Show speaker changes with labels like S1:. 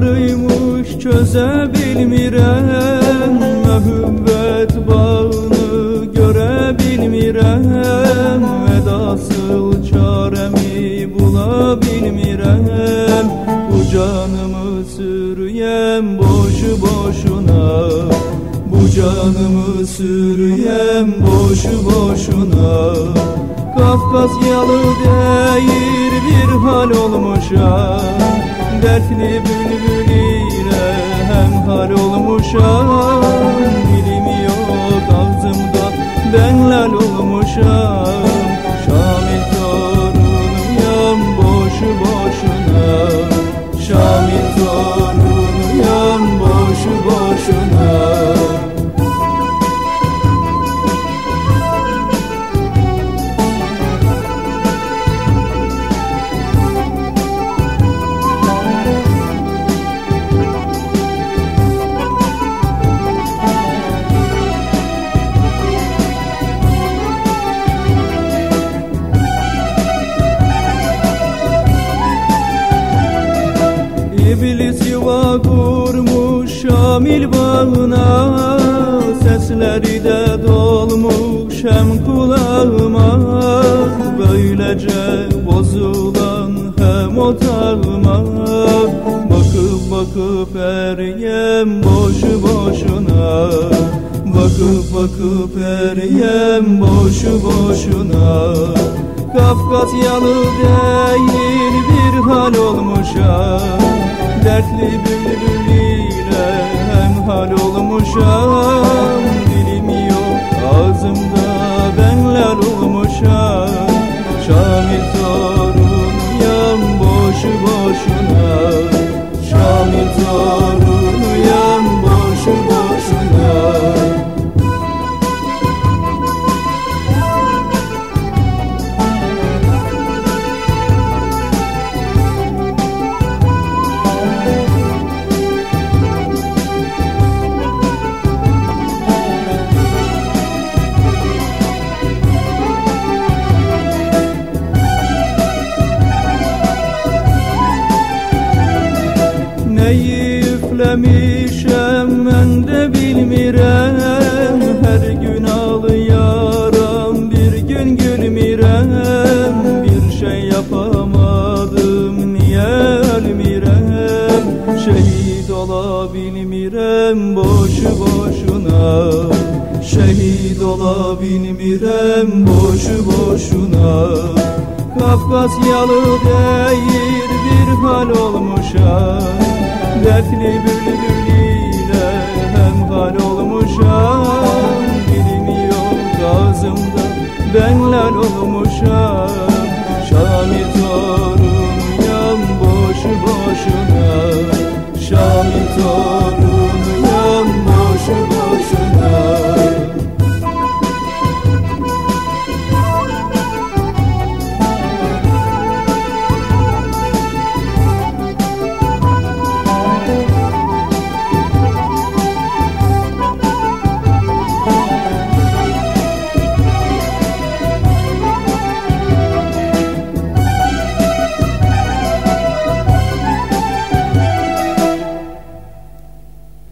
S1: yarıymış çözebilmirəm Məhübbət bağını görəbilmirəm Ədasıl çarəmi bulabilmirəm Bu canımı sürüyəm boşu boşuna. Bu canımı sürüyəm boşu boşuna. Kafkasyalı değil bir hal olmuşam Dertli bülbül ile hem hal olmuşam Şamil bağına Sesleri de dolmuş hem kulağıma. Böylece bozulan hem otağıma Bakıp bakıp eriyem boşu boşuna. Bakıp bakıp eriyem boşu boşuna. Kafkasyalı değil bir hal olmuşam Dertli bülbül Neyi üflemişem ben de bilmirem. Her gün ağlıyaram bir gün gülmirem. Bir şey yapamadım niye ölmirem? Şehit olabilmirem boşu boşuna. Şehit olabilmirem boşu boşuna. Kafkasyalı değil bir hal olmuşam Dertli bülbül ile hem hal olmuşam. Dilim yok ağzımda ben lal olmuşam. Şamil torunuyam boşu boşuna. Şamil torunuyam